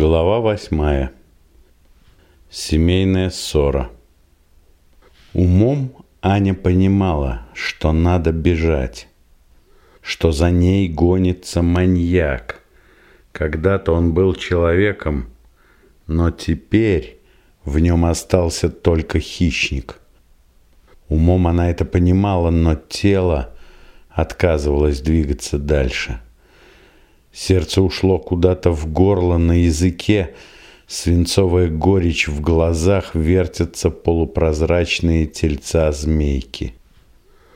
Глава восьмая. Семейная ссора. Умом Аня понимала, что надо бежать, что за ней гонится маньяк. Когда-то он был человеком, но теперь в нем остался только хищник. Умом она это понимала, но тело отказывалось двигаться дальше. Сердце ушло куда-то в горло на языке, свинцовая горечь в глазах вертятся полупрозрачные тельца змейки.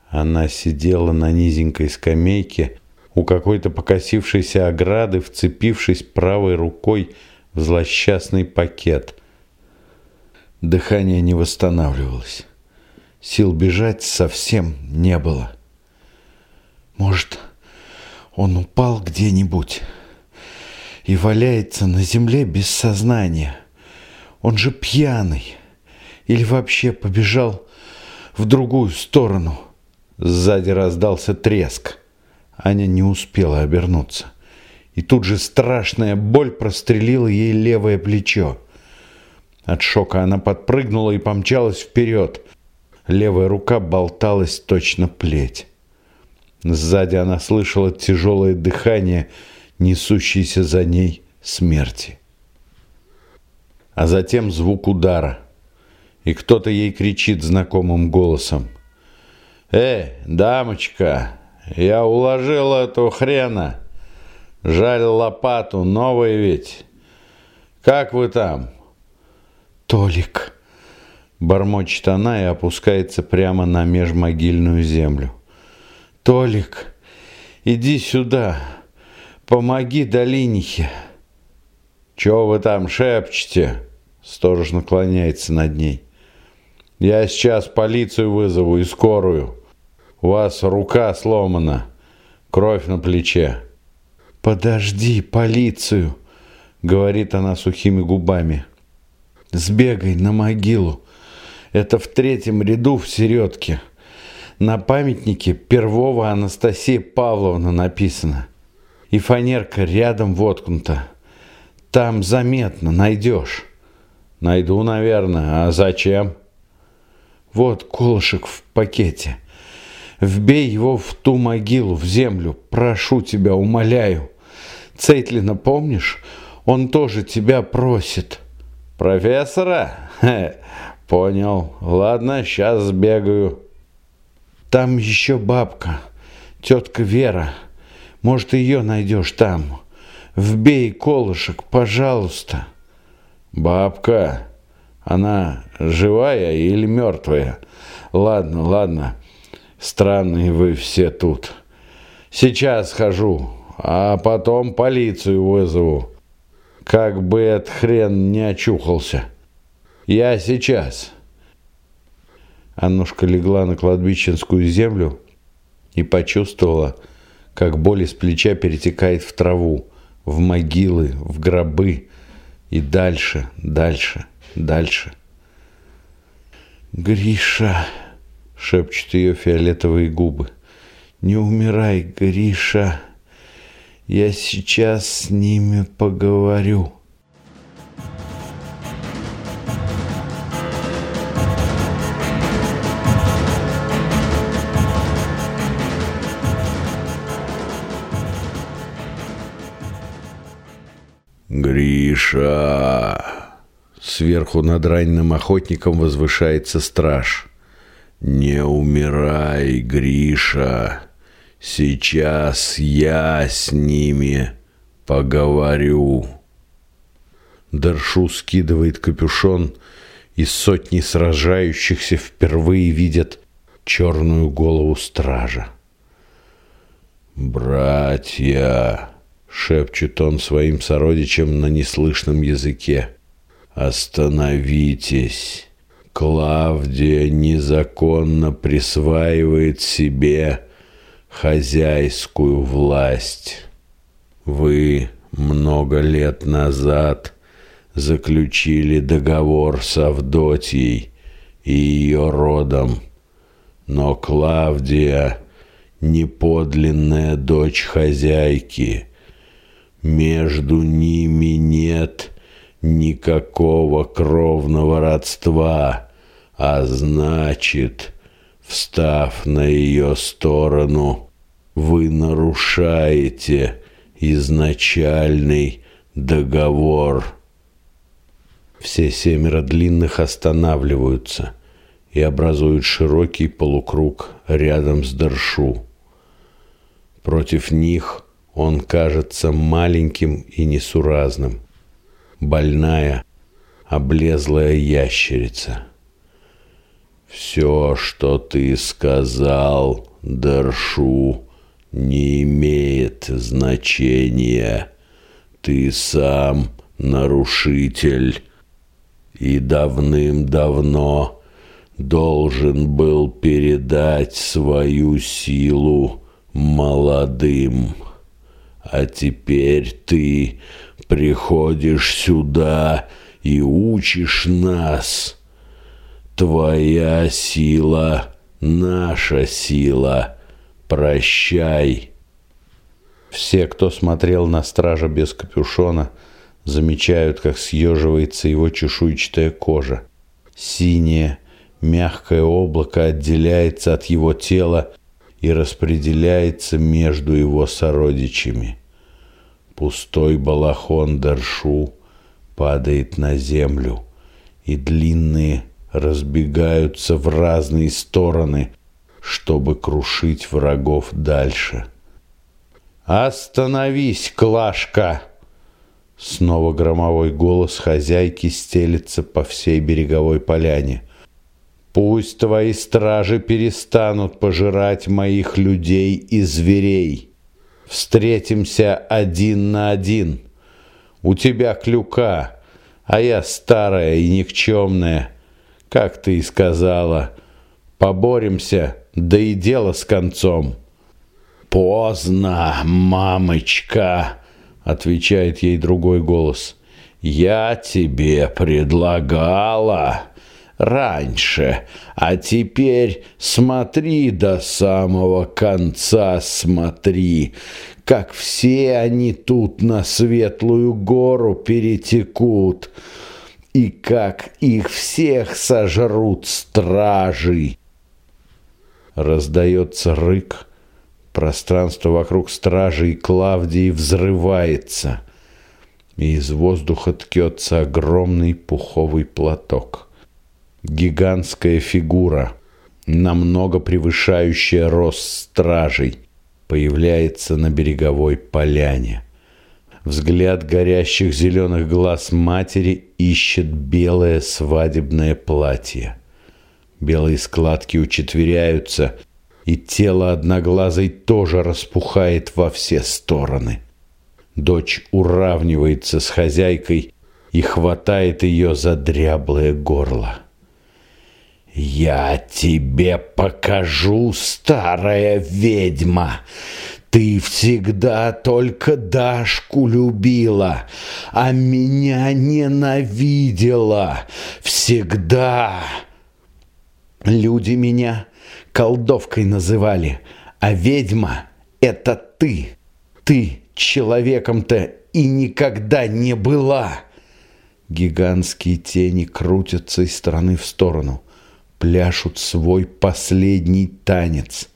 Она сидела на низенькой скамейке у какой-то покосившейся ограды, вцепившись правой рукой в злосчастный пакет. Дыхание не восстанавливалось. Сил бежать совсем не было. Может, он упал где-нибудь и валяется на земле без сознания. Он же пьяный. Или вообще побежал в другую сторону. Сзади раздался треск. Аня не успела обернуться. И тут же страшная боль прострелила ей левое плечо. От шока она подпрыгнула и помчалась вперед. Левая рука болталась точно плеть. Сзади она слышала тяжелое дыхание, несущееся за ней смерти. А затем звук удара. И кто-то ей кричит знакомым голосом. «Эй, дамочка, я уложил эту хрена. Жаль лопату, новая ведь. Как вы там?» «Толик», — бормочет она и опускается прямо на межмогильную землю. «Толик, иди сюда, помоги Долинихе». «Чего вы там шепчете?» Сторож наклоняется над ней. «Я сейчас полицию вызову и скорую. У вас рука сломана, кровь на плече». «Подожди полицию», — говорит она сухими губами. «Сбегай на могилу. Это в третьем ряду в середке». На памятнике Первого Анастасия Павловна написано. И фанерка рядом воткнута. Там заметно, найдешь. Найду, наверное. А зачем? Вот колышек в пакете. Вбей его в ту могилу, в землю. Прошу тебя, умоляю. Цейтлина, помнишь? Он тоже тебя просит. Профессора? Хе, понял. Ладно, сейчас сбегаю. Там еще бабка, тетка Вера. Может, ее найдешь там. Вбей колышек, пожалуйста. Бабка, она живая или мертвая? Ладно, ладно. Странные вы все тут. Сейчас схожу, а потом полицию вызову. Как бы этот хрен не очухался. Я сейчас. Аннушка легла на кладбищенскую землю и почувствовала, как боль из плеча перетекает в траву, в могилы, в гробы и дальше, дальше, дальше. «Гриша!» — шепчут ее фиолетовые губы. «Не умирай, Гриша! Я сейчас с ними поговорю». «Гриша!» Сверху над раненым охотником возвышается страж. «Не умирай, Гриша! Сейчас я с ними поговорю!» Даршу скидывает капюшон, и сотни сражающихся впервые видят черную голову стража. «Братья!» Шепчет он своим сородичам на неслышном языке. «Остановитесь! Клавдия незаконно присваивает себе хозяйскую власть. Вы много лет назад заключили договор с Авдотьей и ее родом, но Клавдия — неподлинная дочь хозяйки — Между ними нет никакого кровного родства, а значит, встав на ее сторону, вы нарушаете изначальный договор. Все семеро длинных останавливаются и образуют широкий полукруг рядом с Даршу. Против них он кажется маленьким и несуразным. Больная, облезлая ящерица. «Все, что ты сказал, Даршу, не имеет значения. Ты сам нарушитель и давным-давно должен был передать свою силу молодым. А теперь ты приходишь сюда и учишь нас. Твоя сила — наша сила. Прощай. Все, кто смотрел на стража без капюшона, замечают, как съеживается его чешуйчатая кожа. Синее, мягкое облако отделяется от его тела и распределяется между его сородичами. Пустой балахон Даршу падает на землю, и длинные разбегаются в разные стороны, чтобы крушить врагов дальше. «Остановись, Клашка!» Снова громовой голос хозяйки стелится по всей береговой поляне – Пусть твои стражи перестанут пожирать моих людей и зверей. Встретимся один на один. У тебя клюка, а я старая и никчемная. Как ты и сказала, поборемся, да и дело с концом. Поздно, мамочка, отвечает ей другой голос. Я тебе предлагала раньше, а теперь смотри до самого конца, смотри, как все они тут на светлую гору перетекут, и как их всех сожрут стражи. Раздается рык, пространство вокруг стражи и Клавдии взрывается, и из воздуха ткется огромный пуховый платок гигантская фигура, намного превышающая рост стражей, появляется на береговой поляне. Взгляд горящих зеленых глаз матери ищет белое свадебное платье. Белые складки учетверяются, и тело одноглазой тоже распухает во все стороны. Дочь уравнивается с хозяйкой и хватает ее за дряблое горло. «Я тебе покажу, старая ведьма!» Ты всегда только Дашку любила, а меня ненавидела. Всегда. Люди меня колдовкой называли, а ведьма — это ты. Ты человеком-то и никогда не была. Гигантские тени крутятся из стороны в сторону пляшут свой последний танец.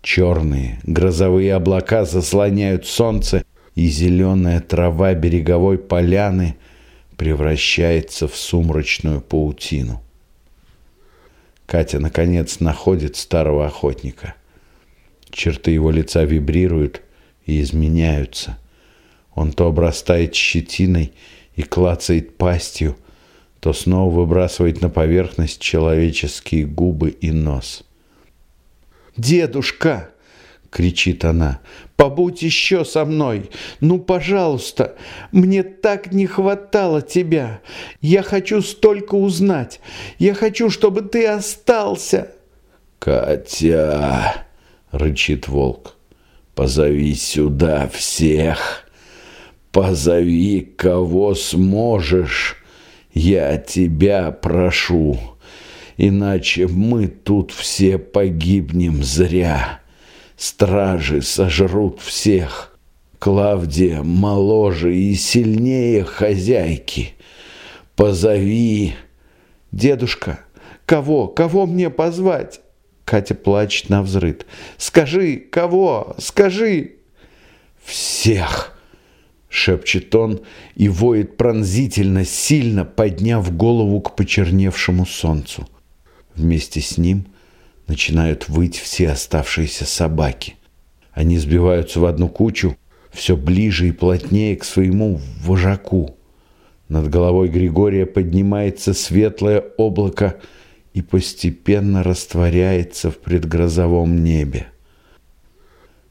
Черные грозовые облака заслоняют солнце, и зеленая трава береговой поляны превращается в сумрачную паутину. Катя, наконец, находит старого охотника. Черты его лица вибрируют и изменяются. Он то обрастает щетиной и клацает пастью, то снова выбрасывает на поверхность человеческие губы и нос. «Дедушка!» — кричит она. «Побудь еще со мной! Ну, пожалуйста! Мне так не хватало тебя! Я хочу столько узнать! Я хочу, чтобы ты остался!» «Катя!» — рычит волк. «Позови сюда всех! Позови, кого сможешь!» Я тебя прошу, иначе мы тут все погибнем зря. Стражи сожрут всех. Клавдия моложе и сильнее хозяйки. Позови. Дедушка, кого, кого мне позвать? Катя плачет на взрыд. Скажи, кого, скажи. Всех, шепчет он и воет пронзительно, сильно подняв голову к почерневшему солнцу. Вместе с ним начинают выть все оставшиеся собаки. Они сбиваются в одну кучу, все ближе и плотнее к своему вожаку. Над головой Григория поднимается светлое облако и постепенно растворяется в предгрозовом небе.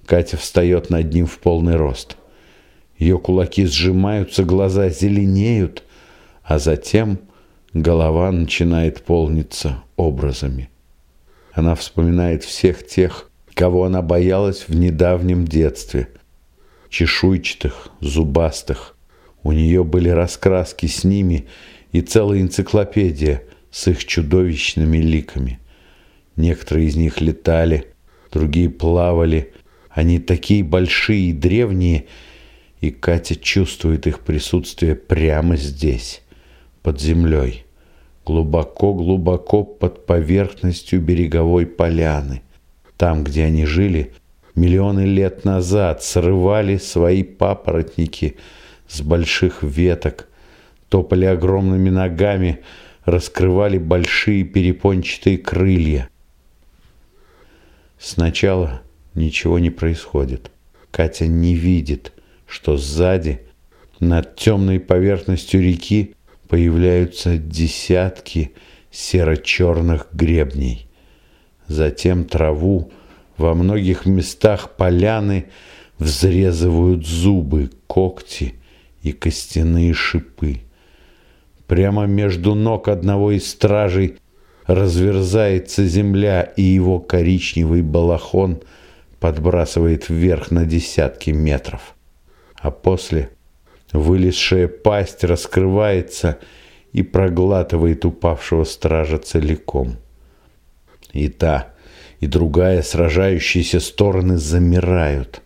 Катя встает над ним в полный рост. Ее кулаки сжимаются, глаза зеленеют, а затем голова начинает полниться образами. Она вспоминает всех тех, кого она боялась в недавнем детстве – чешуйчатых, зубастых. У нее были раскраски с ними и целая энциклопедия с их чудовищными ликами. Некоторые из них летали, другие плавали. Они такие большие и древние, и Катя чувствует их присутствие прямо здесь, под землей, глубоко-глубоко под поверхностью береговой поляны. Там, где они жили, миллионы лет назад срывали свои папоротники с больших веток, топали огромными ногами, раскрывали большие перепончатые крылья. Сначала ничего не происходит. Катя не видит, что сзади, над темной поверхностью реки, появляются десятки серо-черных гребней. Затем траву во многих местах поляны взрезывают зубы, когти и костяные шипы. Прямо между ног одного из стражей разверзается земля, и его коричневый балахон подбрасывает вверх на десятки метров. А после вылезшая пасть раскрывается и проглатывает упавшего стража целиком. И та, и другая сражающиеся стороны замирают.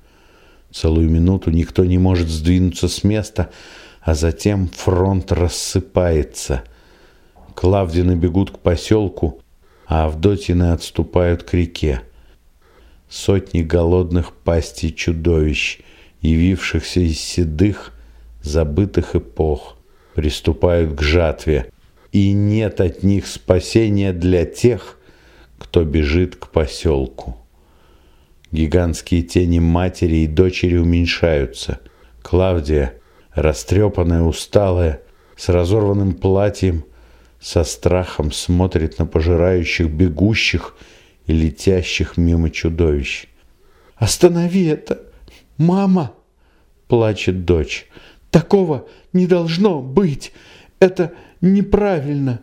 Целую минуту никто не может сдвинуться с места, а затем фронт рассыпается. Клавдины бегут к поселку, а Авдотины отступают к реке. Сотни голодных пастей чудовищ, явившихся из седых, забытых эпох, приступают к жатве, и нет от них спасения для тех, кто бежит к поселку. Гигантские тени матери и дочери уменьшаются. Клавдия, растрепанная, усталая, с разорванным платьем, со страхом смотрит на пожирающих, бегущих и летящих мимо чудовищ. «Останови это! Мама!» – плачет дочь. «Такого не должно быть! Это неправильно!»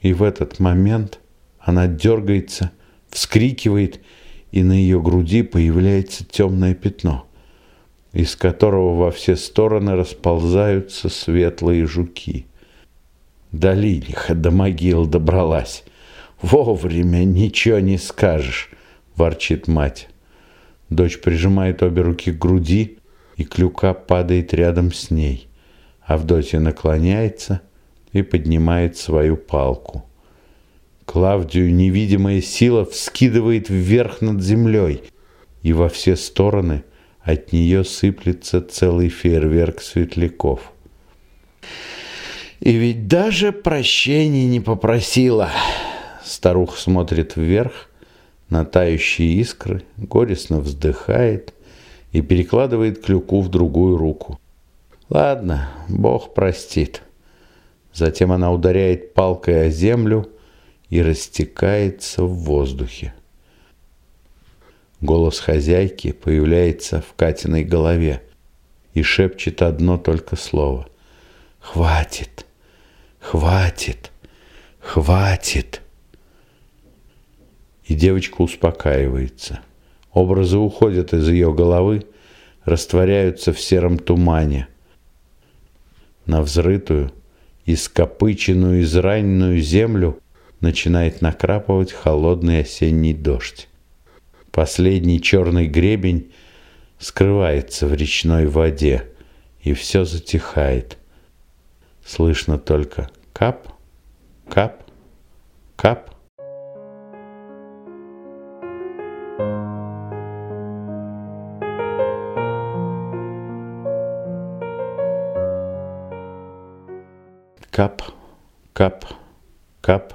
И в этот момент – она дергается, вскрикивает, и на ее груди появляется темное пятно, из которого во все стороны расползаются светлые жуки. До линиха, до могил добралась. Вовремя ничего не скажешь, ворчит мать. Дочь прижимает обе руки к груди, и клюка падает рядом с ней. Авдотья наклоняется и поднимает свою палку. Клавдию невидимая сила вскидывает вверх над землей, и во все стороны от нее сыплется целый фейерверк светляков. И ведь даже прощения не попросила. Старуха смотрит вверх на тающие искры, горестно вздыхает и перекладывает клюку в другую руку. Ладно, Бог простит. Затем она ударяет палкой о землю, и растекается в воздухе. Голос хозяйки появляется в Катиной голове и шепчет одно только слово. «Хватит! Хватит! Хватит!» И девочка успокаивается. Образы уходят из ее головы, растворяются в сером тумане. На взрытую, ископыченную, израненную землю начинает накрапывать холодный осенний дождь. Последний черный гребень скрывается в речной воде, и все затихает. Слышно только кап, кап, кап. Кап, кап, кап.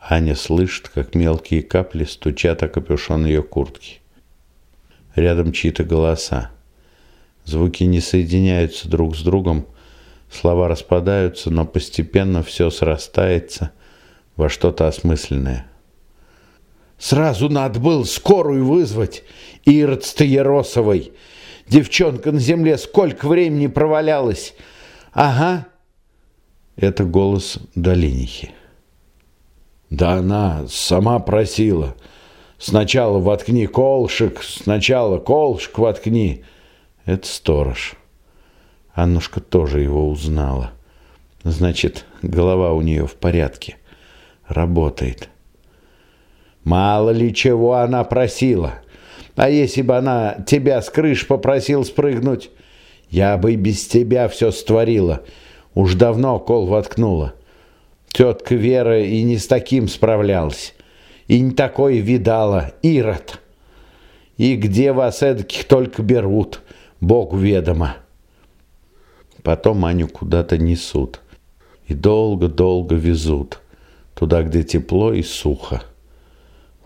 Аня слышит, как мелкие капли стучат о капюшон ее куртки. Рядом чьи-то голоса. Звуки не соединяются друг с другом, слова распадаются, но постепенно все срастается во что-то осмысленное. «Сразу надо было скорую вызвать, Ирод Стояросовой! Девчонка на земле сколько времени провалялась! Ага!» Это голос Долинихи. «Да она сама просила!» Сначала воткни колшик, сначала колшик воткни. Это сторож. Аннушка тоже его узнала. Значит, голова у нее в порядке. Работает. Мало ли чего она просила. А если бы она тебя с крыш попросил спрыгнуть, я бы без тебя все створила. Уж давно кол воткнула. Тетка Вера и не с таким справлялась и не такое видала, Ирод. И где вас эдаких только берут, Богу ведомо. Потом Аню куда-то несут и долго-долго везут, туда, где тепло и сухо.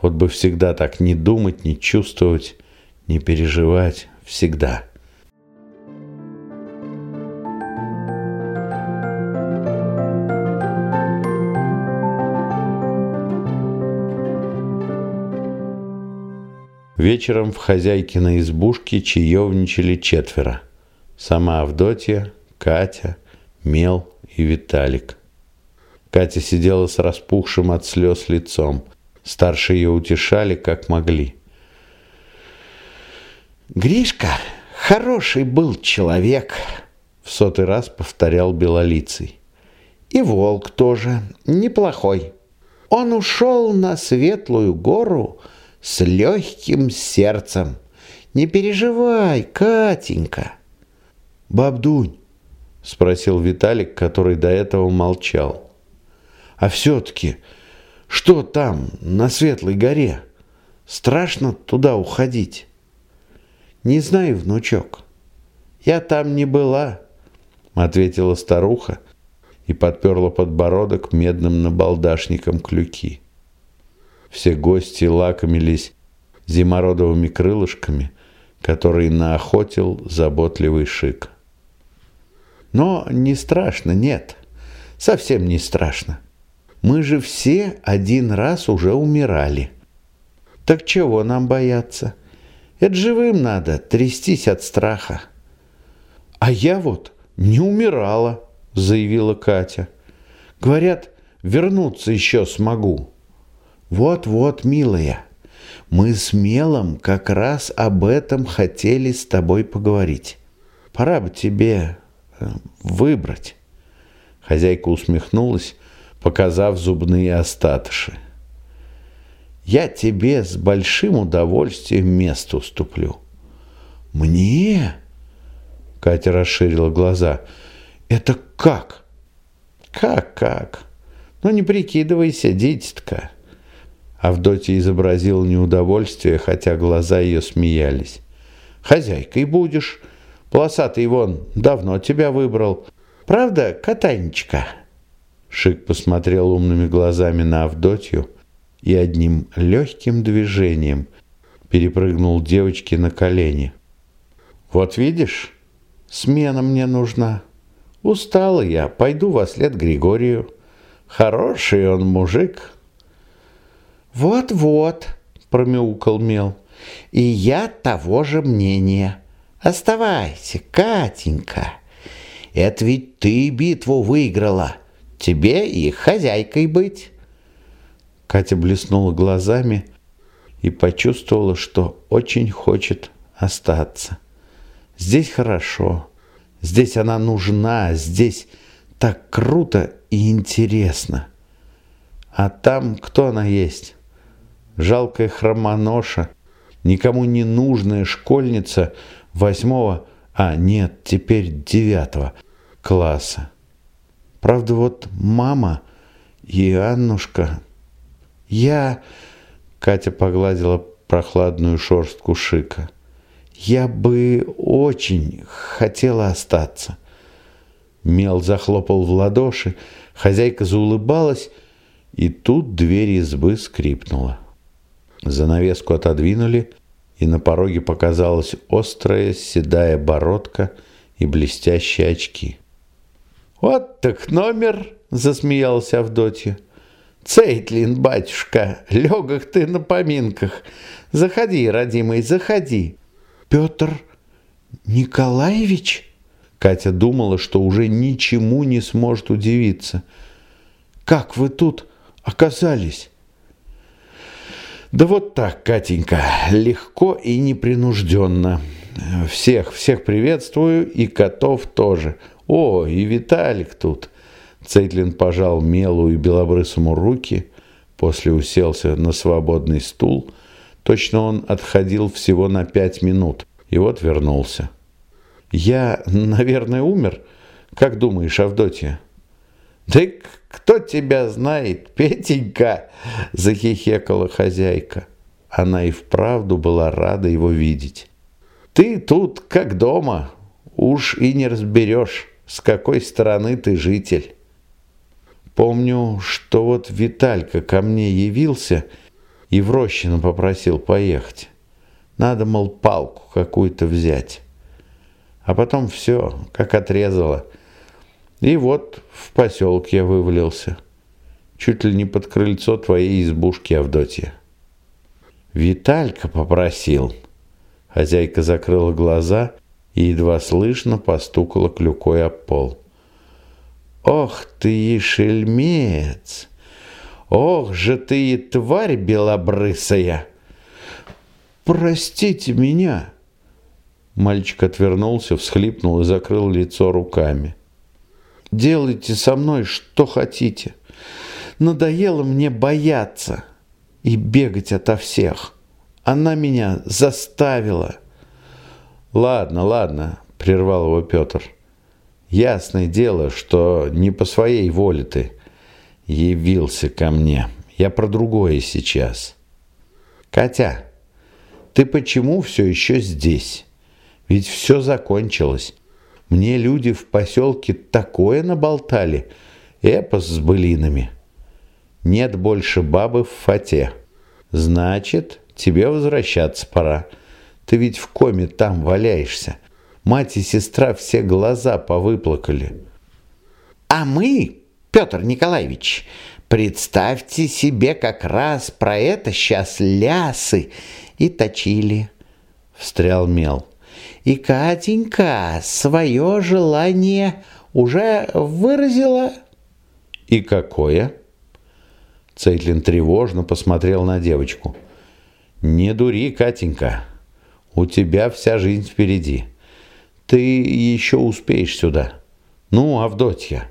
Вот бы всегда так не думать, не чувствовать, не переживать, всегда. Вечером в хозяйкиной избушке чаевничали четверо. Сама Авдотья, Катя, Мел и Виталик. Катя сидела с распухшим от слез лицом. Старшие ее утешали, как могли. «Гришка хороший был человек», — в сотый раз повторял Белолицый. «И волк тоже неплохой. Он ушел на светлую гору, — с легким сердцем. Не переживай, Катенька. Бабдунь, спросил Виталик, который до этого молчал. А все-таки, что там, на Светлой горе? Страшно туда уходить? Не знаю, внучок. Я там не была, ответила старуха и подперла подбородок медным набалдашником клюки. Все гости лакомились зимородовыми крылышками, которые наохотил заботливый шик. Но не страшно, нет, совсем не страшно. Мы же все один раз уже умирали. Так чего нам бояться? Это живым надо, трястись от страха. А я вот не умирала, заявила Катя. Говорят, вернуться еще смогу. Вот-вот, милая, мы с Мелом как раз об этом хотели с тобой поговорить. Пора бы тебе э, выбрать. Хозяйка усмехнулась, показав зубные остатыши. Я тебе с большим удовольствием место уступлю. Мне? Катя расширила глаза. Это как? Как-как? Ну не прикидывайся, дитятка. Авдотья изобразила неудовольствие, хотя глаза ее смеялись. «Хозяйкой будешь. Полосатый вон давно тебя выбрал. Правда, Катанечка?» Шик посмотрел умными глазами на Авдотью и одним легким движением перепрыгнул девочке на колени. «Вот видишь, смена мне нужна. Устала я, пойду во след Григорию. Хороший он мужик, «Вот-вот», — промяукал Мел, — «и я того же мнения. Оставайся, Катенька. Это ведь ты битву выиграла. Тебе и хозяйкой быть». Катя блеснула глазами и почувствовала, что очень хочет остаться. Здесь хорошо, здесь она нужна, здесь так круто и интересно. А там кто она есть? Жалкая хромоноша, никому не нужная школьница восьмого, а нет, теперь девятого класса. Правда, вот мама и Аннушка... Я... Катя погладила прохладную шорстку Шика. Я бы очень хотела остаться. Мел захлопал в ладоши, хозяйка заулыбалась, и тут дверь избы скрипнула. Занавеску отодвинули, и на пороге показалась острая седая бородка и блестящие очки. «Вот так номер!» — засмеялся Авдотья. «Цейтлин, батюшка, легок ты на поминках. Заходи, родимый, заходи». «Петр Николаевич?» Катя думала, что уже ничему не сможет удивиться. «Как вы тут оказались?» Да вот так, Катенька, легко и непринужденно. Всех, всех приветствую, и котов тоже. О, и Виталик тут. Цейтлин пожал Мелу и Белобрысому руки, после уселся на свободный стул. Точно он отходил всего на пять минут, и вот вернулся. «Я, наверное, умер? Как думаешь, Авдотья?» «Да кто тебя знает, Петенька?» – захихекала хозяйка. Она и вправду была рада его видеть. «Ты тут как дома, уж и не разберешь, с какой стороны ты житель». Помню, что вот Виталька ко мне явился и в Рощину попросил поехать. Надо, мол, палку какую-то взять. А потом все, как отрезало – и вот в поселок я вывалился. Чуть ли не под крыльцо твоей избушки, Авдотья. Виталька попросил. Хозяйка закрыла глаза и едва слышно постукала клюкой об пол. «Ох ты и шельмец! Ох же ты и тварь белобрысая!» «Простите меня!» Мальчик отвернулся, всхлипнул и закрыл лицо руками. Делайте со мной что хотите. Надоело мне бояться и бегать ото всех. Она меня заставила. Ладно, ладно, прервал его Петр. Ясное дело, что не по своей воле ты явился ко мне. Я про другое сейчас. Катя, ты почему все еще здесь? Ведь все закончилось. Мне люди в поселке такое наболтали. Эпос с былинами. Нет больше бабы в фате. Значит, тебе возвращаться пора. Ты ведь в коме там валяешься. Мать и сестра все глаза повыплакали. А мы, Петр Николаевич, представьте себе как раз про это сейчас лясы и точили. Встрял мел. И Катенька свое желание уже выразила. И какое? Цейтлин тревожно посмотрел на девочку. Не дури, Катенька. У тебя вся жизнь впереди. Ты еще успеешь сюда. Ну, Авдотья,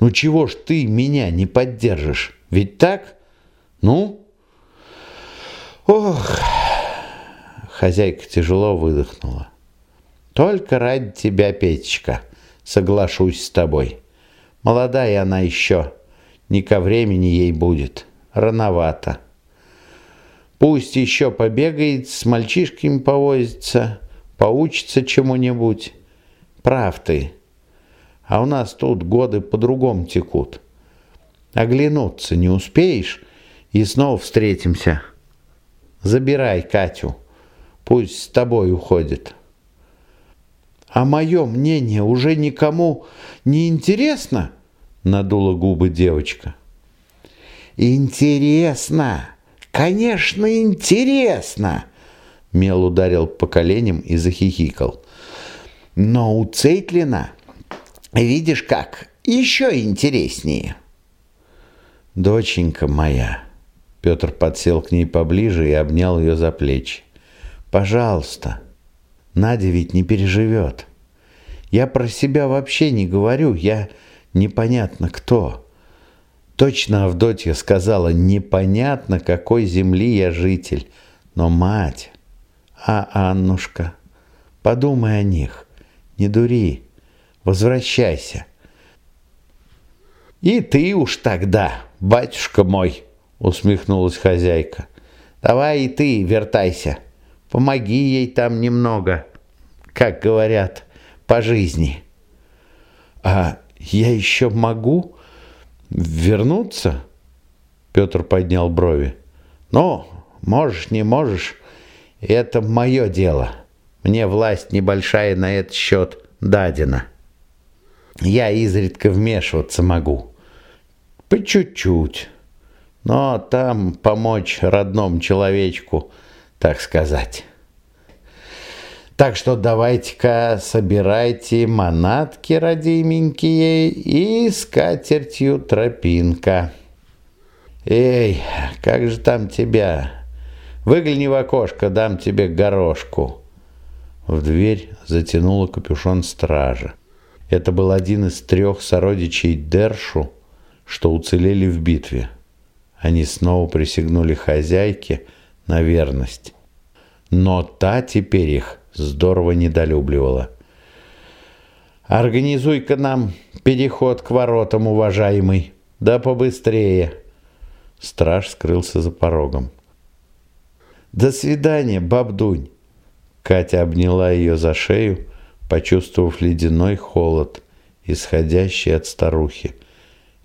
ну чего ж ты меня не поддержишь? Ведь так? Ну? Ох! Хозяйка тяжело выдохнула. Только ради тебя, Петечка, соглашусь с тобой. Молодая она еще, не ко времени ей будет, рановато. Пусть еще побегает, с мальчишками повозится, поучится чему-нибудь. Прав ты. А у нас тут годы по-другому текут. Оглянуться не успеешь, и снова встретимся. Забирай Катю, пусть с тобой уходит». А мое мнение уже никому не интересно? Надула губы девочка. Интересно! Конечно, интересно! Мел ударил по коленям и захихикал. Но у Цейтлина, видишь как, еще интереснее. Доченька моя, Петр подсел к ней поближе и обнял ее за плечи. Пожалуйста, Надя ведь не переживет. Я про себя вообще не говорю, я непонятно кто. Точно Авдотья сказала, непонятно какой земли я житель. Но мать, А, Аннушка, подумай о них, не дури, возвращайся. И ты уж тогда, батюшка мой, усмехнулась хозяйка. Давай и ты вертайся, помоги ей там немного, как говорят, по жизни. А я еще могу вернуться? Петр поднял брови. Ну, можешь, не можешь, это мое дело. Мне власть небольшая на этот счет дадена. Я изредка вмешиваться могу. По чуть-чуть. Но там помочь родному человечку, так сказать. Так что давайте-ка собирайте манатки родименькие и скатертью тропинка. Эй, как же там тебя? Выгляни в окошко, дам тебе горошку». В дверь затянула капюшон стража. Это был один из трех сородичей Дершу, что уцелели в битве. Они снова присягнули хозяйке на верность. Но та теперь их здорово недолюбливала. «Организуй-ка нам переход к воротам, уважаемый. Да побыстрее!» Страж скрылся за порогом. «До свидания, бабдунь!» Катя обняла ее за шею, почувствовав ледяной холод, исходящий от старухи,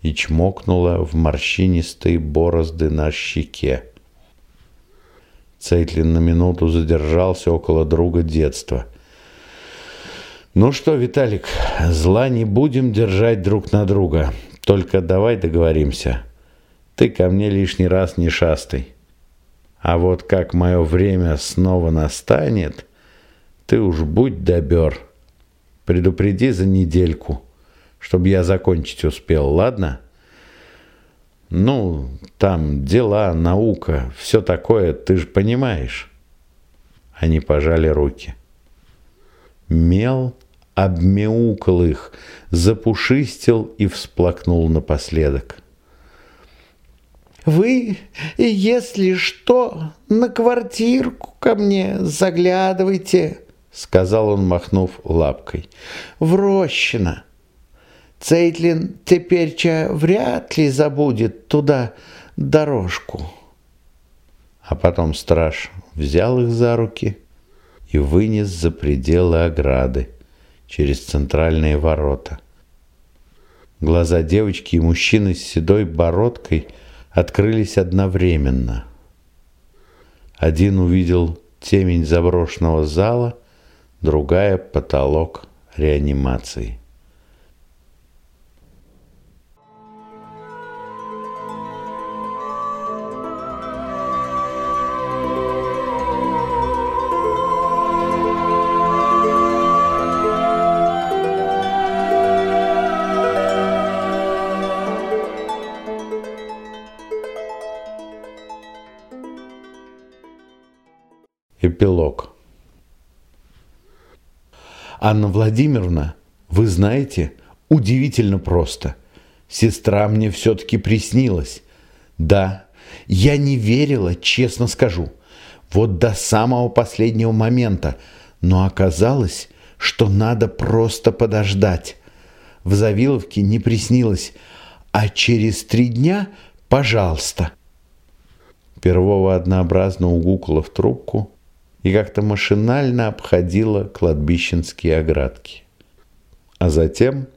и чмокнула в морщинистые борозды на щеке. Цейтлин на минуту задержался около друга детства. «Ну что, Виталик, зла не будем держать друг на друга, только давай договоримся. Ты ко мне лишний раз не шастай». А вот как мое время снова настанет, ты уж будь добер. Предупреди за недельку, чтобы я закончить успел, ладно? Ну, там дела, наука, все такое, ты же понимаешь. Они пожали руки. Мел обмяукал их, запушистил и всплакнул напоследок. Вы, если что, на квартирку ко мне заглядывайте, сказал он, махнув лапкой. В Рощино. Цейтлин теперь-ча вряд ли забудет туда дорожку. А потом страж взял их за руки и вынес за пределы ограды через центральные ворота. Глаза девочки и мужчины с седой бородкой – открылись одновременно. Один увидел темень заброшенного зала, другая – потолок реанимации. Анна Владимировна, вы знаете, удивительно просто. Сестра мне все-таки приснилась. Да, я не верила, честно скажу. Вот до самого последнего момента. Но оказалось, что надо просто подождать. В Завиловке не приснилось. А через три дня, пожалуйста. Первого однообразно угукала в трубку, и как-то машинально обходила кладбищенские оградки. А затем,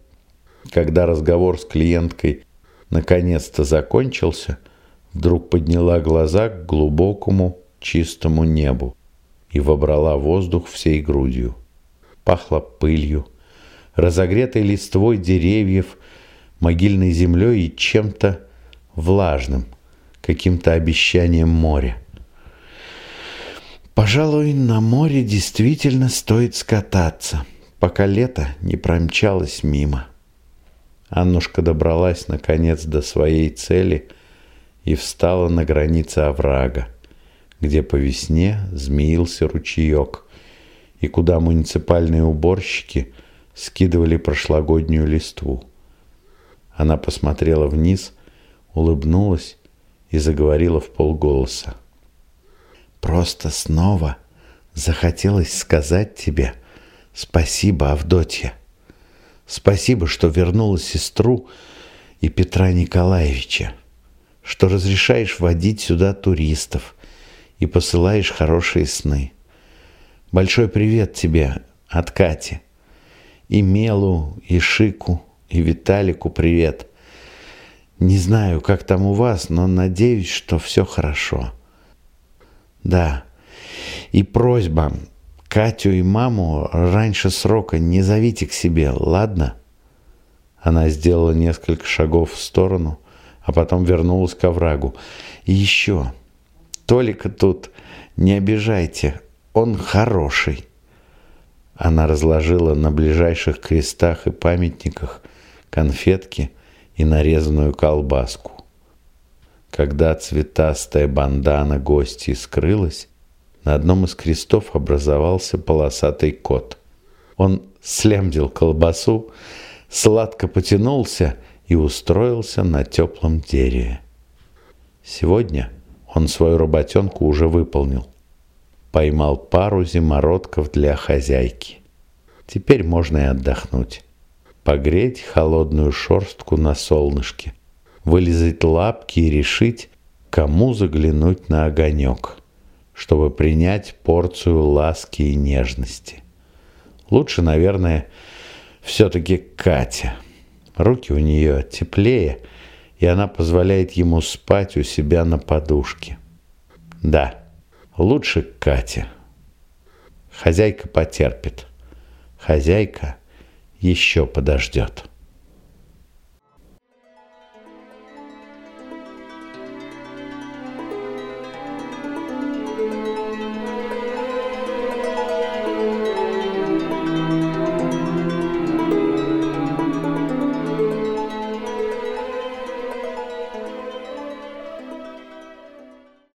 когда разговор с клиенткой наконец-то закончился, вдруг подняла глаза к глубокому чистому небу и вобрала воздух всей грудью. Пахло пылью, разогретой листвой деревьев, могильной землей и чем-то влажным, каким-то обещанием моря. Пожалуй, на море действительно стоит скататься, пока лето не промчалось мимо. Аннушка добралась, наконец, до своей цели и встала на границе оврага, где по весне змеился ручеек, и куда муниципальные уборщики скидывали прошлогоднюю листву. Она посмотрела вниз, улыбнулась и заговорила в полголоса. Просто снова захотелось сказать тебе спасибо, Авдотья. Спасибо, что вернула сестру и Петра Николаевича, что разрешаешь водить сюда туристов и посылаешь хорошие сны. Большой привет тебе от Кати. И Мелу, и Шику, и Виталику привет. Не знаю, как там у вас, но надеюсь, что все хорошо. Да, и просьба, Катю и маму раньше срока не зовите к себе, ладно?» Она сделала несколько шагов в сторону, а потом вернулась к оврагу. «И еще, Толика тут не обижайте, он хороший». Она разложила на ближайших крестах и памятниках конфетки и нарезанную колбаску. Когда цветастая бандана гостей скрылась, на одном из крестов образовался полосатый кот. Он слямдил колбасу, сладко потянулся и устроился на теплом дереве. Сегодня он свою работенку уже выполнил. Поймал пару зимородков для хозяйки. Теперь можно и отдохнуть. Погреть холодную шорстку на солнышке. Вылезать лапки и решить, кому заглянуть на огонек чтобы принять порцию ласки и нежности. Лучше, наверное, все-таки Катя. Руки у нее теплее, и она позволяет ему спать у себя на подушке. Да, лучше Катя. Хозяйка потерпит. Хозяйка еще подождет.